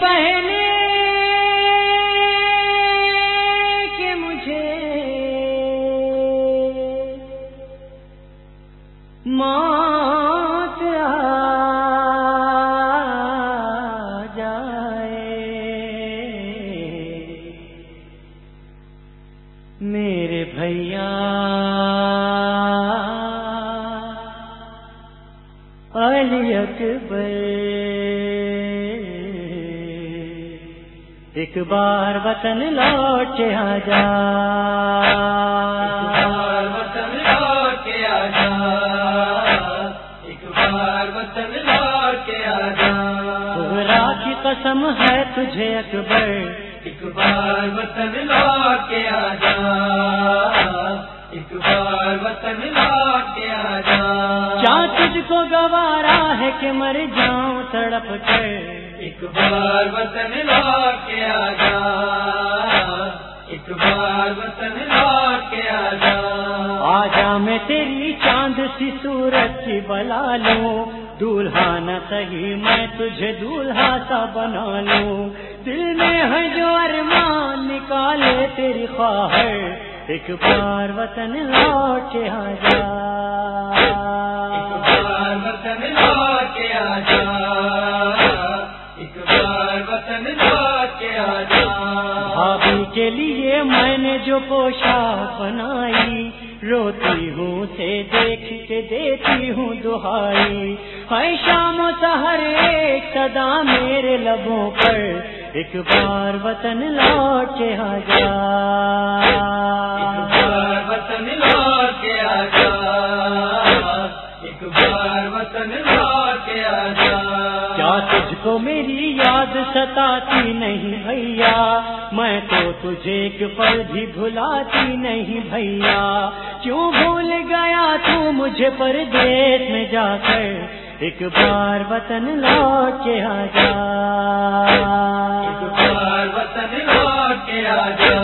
پہلے کہ مجھے موت آ جائے۔ میرے بھیا علی اکبر ایک بار وطن لوٹ کے آ جا وطن لوٹ کے آ جا ایک بار وطن لوٹ آ جا کی قسم ہے تجھے اکبر۔ ایک بار وطن لوٹ کے آ جا ایک بار وطن لوٹ کے آ جا کیا تجھ کو گوارا ہے کہ مر جاؤں تڑپ کر؟ ایک بار وطن لوٹ کے آ جا ایک بار وطن لوٹ کے آ جا آجا میں تیری چاند سی سورج کی بلا لوں، دولہا نہ صحیح میں تجھے دولہا سا بنا لوں۔ دل میں ہے جو ارمان نکالے تیری خواہر ایک بار وطن لوٹ کے آ جا لیے میں نے جو پوشاک بنائی، روتی ہوں سے دیکھ کے دیتی ہوں دہائی۔ ہے شام و سہر ایک صدا میرے لبوں پر، ایک بار وطن لوٹ کے آ جا۔ وطن لوٹ کے آ جا۔ ایک بار وطن لوٹ کے آ جا۔ کیا تجھ کو میری یاد ستاتی نہیں بھیا؟ میں تو تجھے ایک پل بھی بھلاتی نہیں بھیا۔ کیوں بھول گیا تو مجھے پردیس میں جا کر؟ ایک بار وطن لوٹ کے آ جا۔ ایک بار وطن لوٹ کے آ جا۔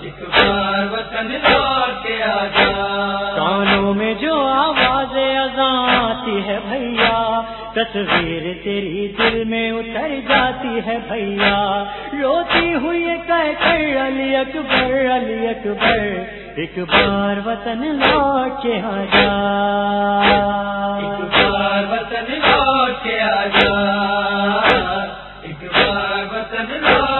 ایک بار وطن لوٹ کے آ جا۔ کانوں میں جو آواز آتی ہے بھیا تصویر تیری دل میں اتر جاتی ہے بھیا۔ روتی ہوئی کہہ کر علی اکبر علی اکبر۔ ایک بار وطن لوٹ کے آ جا۔ ایک بار وطن لوٹ کے آ جا۔ ایک بار وطن لوٹ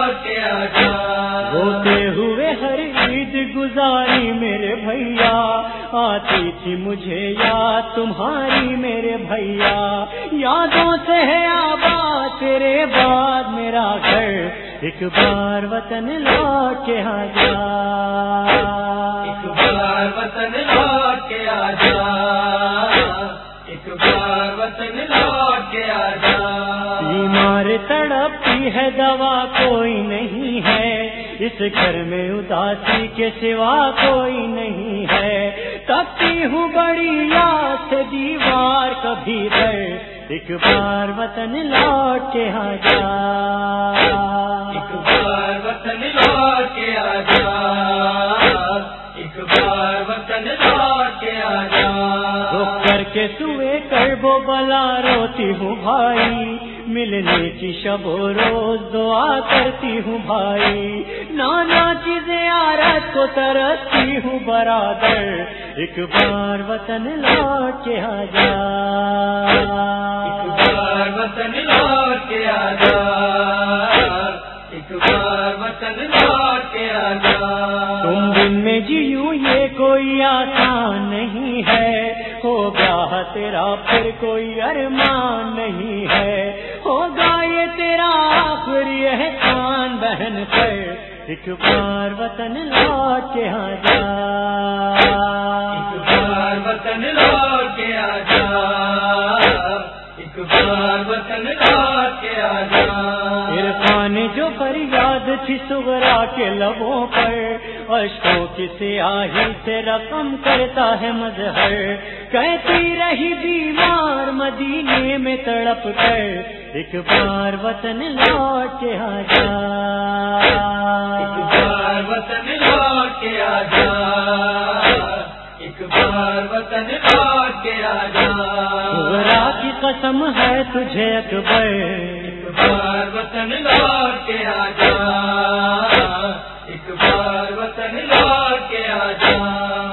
گزاری میرے بھیا آتی تھی مجھے یاد تمہاری میرے بھیا۔ یادوں سے ہے آباد تیرے بعد میرا گھر۔ ایک بار وطن لوٹ کے آ جا۔ ایک بار وطن لوٹ کے آ جا۔ ایک بار وطن لوٹ کے آ جا۔ بیمار تڑپتی ہے دوا کوئی نہیں ہے۔ اس گھر میں اداسی کے سوا کوئی نہیں ہے۔ تبتی ہوں بڑی یاد دیوار کبھی پر۔ ایک بار وطن لوٹ کے آ جا۔ ایک بار وطن لوٹ کے آ جا۔ ایک بار وطن لوٹ کے آ جا۔ کر کے سوئے کر وہ بلا روتی ہوں بھائی۔ ملنے کی شب و روز دعا کرتی ہوں بھائی۔ نانا چیزیں آرت کو ترستی ہوں برادر۔ ایک بار وطن لوٹ کے آ جا۔ ایک بار وطن لوٹ کے آ جا۔ ایک بار وطن لوٹ کے آ جا۔ تم دن میں جیوں یہ کوئی آسان تیرا پھر کوئی ارمان نہیں ہے۔ ہوگا یہ تیرا آخری احسان بہن پر۔ ایک بار وطن لوٹ کے آ جا۔ ایک بار وطن لوٹ کے آ جا۔ وطن عرفان جو فریاد تھی سغرا کے لبوں پر اشکوں کی سیاہی سے رقم کرتا ہے مظہر۔ کہتی رہی بیمار مدینے میں تڑپ کر ایک بار وطن لوٹ کے آ جا ایک بار وطن لوٹ کے آ جا ایک بار وطن لوٹ کے آ جا کی قسم ہے تجھے اکبر۔ ایک بار وطن لوٹ کے آجا ایک بار وطن لوٹ کے آجا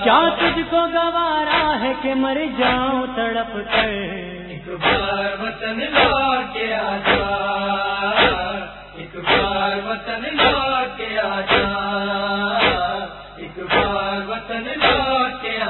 کیا تجھ کو گوارا ہے کہ مر جاؤں تڑپ کر؟ ایک بار وطن لوٹ کے آجا ایک بار وطن لوٹ کے آجا ایک بار وطن لوٹ